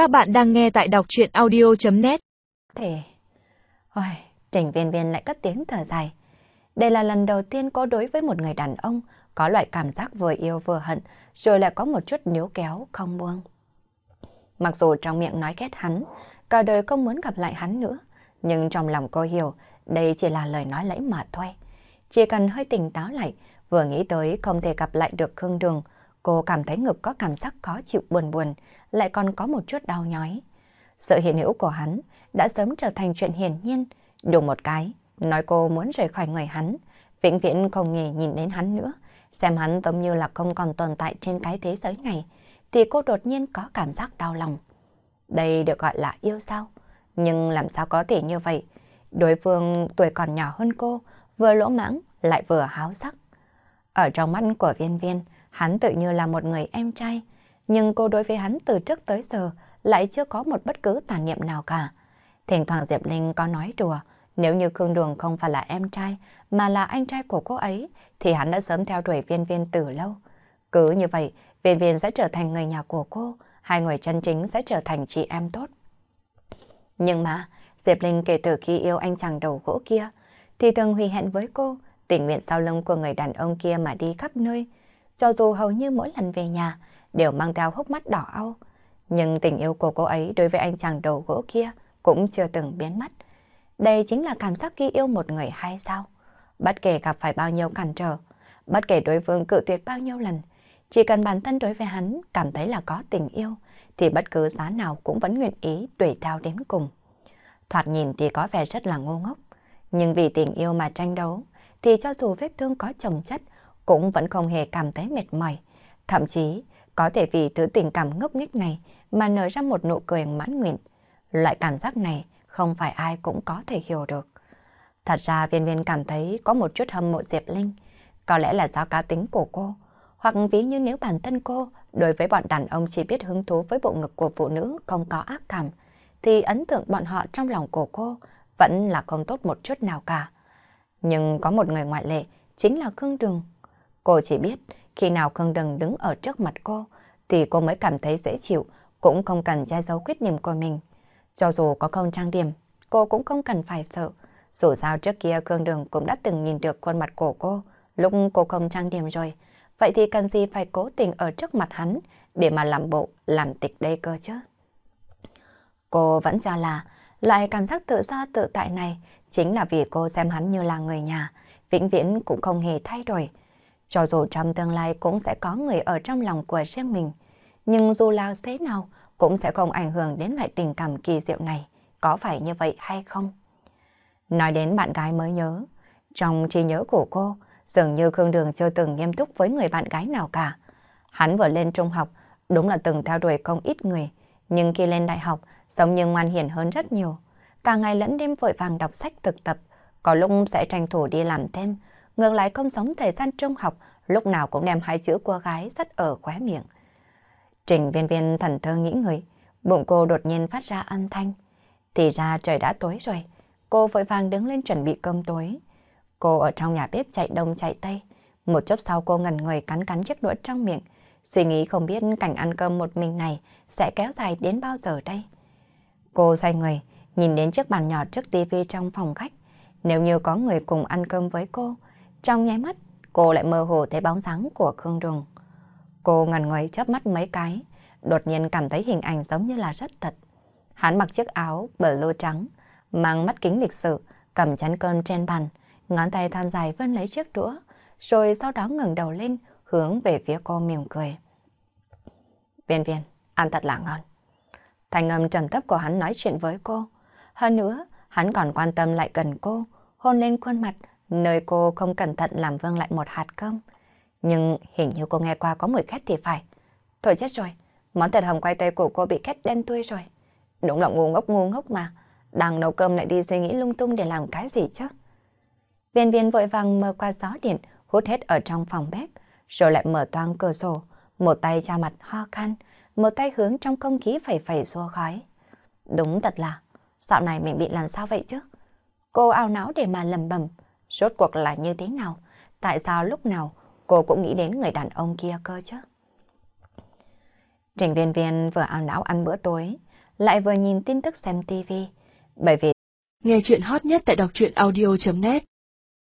Các bạn đang nghe tại đọc chuyện audio.net Thế... Ôi, Trình viên viên lại cất tiếng thở dài. Đây là lần đầu tiên cô đối với một người đàn ông có loại cảm giác vừa yêu vừa hận, rồi lại có một chút níu kéo, không buông. Mặc dù trong miệng nói ghét hắn, cả đời không muốn gặp lại hắn nữa, nhưng trong lòng cô hiểu đây chỉ là lời nói lẫy mà thôi. Chỉ cần hơi tỉnh táo lại, vừa nghĩ tới không thể gặp lại được Khương Đường, cô cảm thấy ngực có cảm giác khó chịu buồn buồn, lại còn có một chút đau nhói. Sự hiện hữu của hắn đã sớm trở thành chuyện hiển nhiên, đủ một cái, nói cô muốn rời khỏi người hắn, vĩnh viễn không nghề nhìn đến hắn nữa, xem hắn giống như là không còn tồn tại trên cái thế giới này, thì cô đột nhiên có cảm giác đau lòng. Đây được gọi là yêu sao? Nhưng làm sao có thể như vậy? Đối phương tuổi còn nhỏ hơn cô, vừa lỗ mãng lại vừa háo sắc. Ở trong mắt của viên viên, hắn tự như là một người em trai, nhưng cô đối với hắn từ trước tới giờ lại chưa có một bất cứ tàn niệm nào cả. Thỉnh thoảng Diệp Linh có nói đùa, nếu như Khương Đường không phải là em trai, mà là anh trai của cô ấy, thì hắn đã sớm theo đuổi viên viên từ lâu. Cứ như vậy, viên viên sẽ trở thành người nhà của cô, hai người chân chính sẽ trở thành chị em tốt. Nhưng mà, Diệp Linh kể từ khi yêu anh chàng đầu gỗ kia, thì thường hủy hẹn với cô, tình nguyện sau lưng của người đàn ông kia mà đi khắp nơi. Cho dù hầu như mỗi lần về nhà, đều mang theo hốc mắt đỏ au. Nhưng tình yêu của cô ấy đối với anh chàng đầu gỗ kia cũng chưa từng biến mất. Đây chính là cảm giác khi yêu một người hay sao? Bất kể gặp phải bao nhiêu cản trở, bất kể đối phương cự tuyệt bao nhiêu lần, chỉ cần bản thân đối với hắn cảm thấy là có tình yêu, thì bất cứ giá nào cũng vẫn nguyện ý đuổi theo đến cùng. Thoạt nhìn thì có vẻ rất là ngu ngốc, nhưng vì tình yêu mà tranh đấu, thì cho dù vết thương có chồng chất, cũng vẫn không hề cảm thấy mệt mỏi. Thậm chí, có thể vì thứ tình cảm ngốc nghếch này mà nở ra một nụ cười mãn nguyện. Loại cảm giác này không phải ai cũng có thể hiểu được. Thật ra viên viên cảm thấy có một chút hâm mộ Diệp Linh, có lẽ là do cá tính của cô, hoặc ví như nếu bản thân cô đối với bọn đàn ông chỉ biết hứng thú với bộ ngực của phụ nữ không có ác cảm, thì ấn tượng bọn họ trong lòng của cô vẫn là không tốt một chút nào cả. Nhưng có một người ngoại lệ, chính là Khương Đường. Cô chỉ biết khi nào Khương Đường đứng ở trước mặt cô, thì cô mới cảm thấy dễ chịu, cũng không cần che giấu khuyết điểm của mình. Cho dù có không trang điểm, cô cũng không cần phải sợ. Dù sao trước kia Khương Đường cũng đã từng nhìn được khuôn mặt của cô, lúc cô không trang điểm rồi. Vậy thì cần gì phải cố tình ở trước mặt hắn để mà làm bộ, làm tịch đây cơ chứ? Cô vẫn cho là loại cảm giác tự do tự tại này chính là vì cô xem hắn như là người nhà, vĩnh viễn cũng không hề thay đổi. Cho dù trong tương lai cũng sẽ có người ở trong lòng của riêng mình, nhưng dù là thế nào cũng sẽ không ảnh hưởng đến loại tình cảm kỳ diệu này, có phải như vậy hay không? Nói đến bạn gái mới nhớ, trong trí nhớ của cô, dường như Khương Đường chưa từng nghiêm túc với người bạn gái nào cả. Hắn vừa lên trung học, đúng là từng theo đuổi không ít người, nhưng khi lên đại học, giống như ngoan hiền hơn rất nhiều. Cả ngày lẫn đêm vội vàng đọc sách thực tập, có lúc sẽ tranh thủ đi làm thêm, ngược lại không sống thời gian trung học, lúc nào cũng đem hai chữ cô gái dắt ở khóe miệng. Trình viên viên thần thơ nghĩ người, bụng cô đột nhiên phát ra âm thanh. Thì ra trời đã tối rồi, cô vội vàng đứng lên chuẩn bị cơm tối. Cô ở trong nhà bếp chạy đông chạy tây. Một chút sau cô ngần người cắn cắn chiếc đũa trong miệng, suy nghĩ không biết cảnh ăn cơm một mình này sẽ kéo dài đến bao giờ đây. Cô xoay người, nhìn đến chiếc bàn nhỏ trước tivi trong phòng khách. Nếu như có người cùng ăn cơm với cô, trong nháy mắt cô lại mơ hồ thấy bóng dáng của Khương trùng Cô ngần người chớp mắt mấy cái, đột nhiên cảm thấy hình ảnh giống như là rất thật. Hắn mặc chiếc áo blue trắng, mang mắt kính lịch sự, cầm chén cơm trên bàn, ngón tay than dài vươn lấy chiếc đũa, rồi sau đó ngẩng đầu lên, hướng về phía cô mỉm cười. Viên viên, ăn thật là ngon. Thành âm trầm thấp của hắn nói chuyện với cô. Hơn nữa, hắn còn quan tâm lại gần cô, hôn lên khuôn mặt, nơi cô không cẩn thận làm vương lại một hạt cơm. Nhưng hình như cô nghe qua có mùi khét thì phải. Thôi chết rồi, món thịt hồng quay tây của cô bị khét đen tươi rồi. Đúng là ngu ngốc ngu ngốc mà. Đang nấu cơm lại đi suy nghĩ lung tung để làm cái gì chứ? Viên viên vội vàng mở qua gió điện, hút hết ở trong phòng bếp, rồi lại mở toang cửa sổ, một tay ra mặt ho khan, một tay hướng trong không khí phẩy phẩy xua khói. Đúng thật là, dạo này mình bị làm sao vậy chứ? Cô ao não để mà lầm bầm, rốt cuộc là như thế nào? Tại sao lúc nào cô cũng nghĩ đến người đàn ông kia cơ chứ? Trình viên viên vừa ảo não ăn bữa tối, lại vừa nhìn tin tức xem tivi. Bởi vì nghe chuyện hot nhất tại đọc truyện audio.net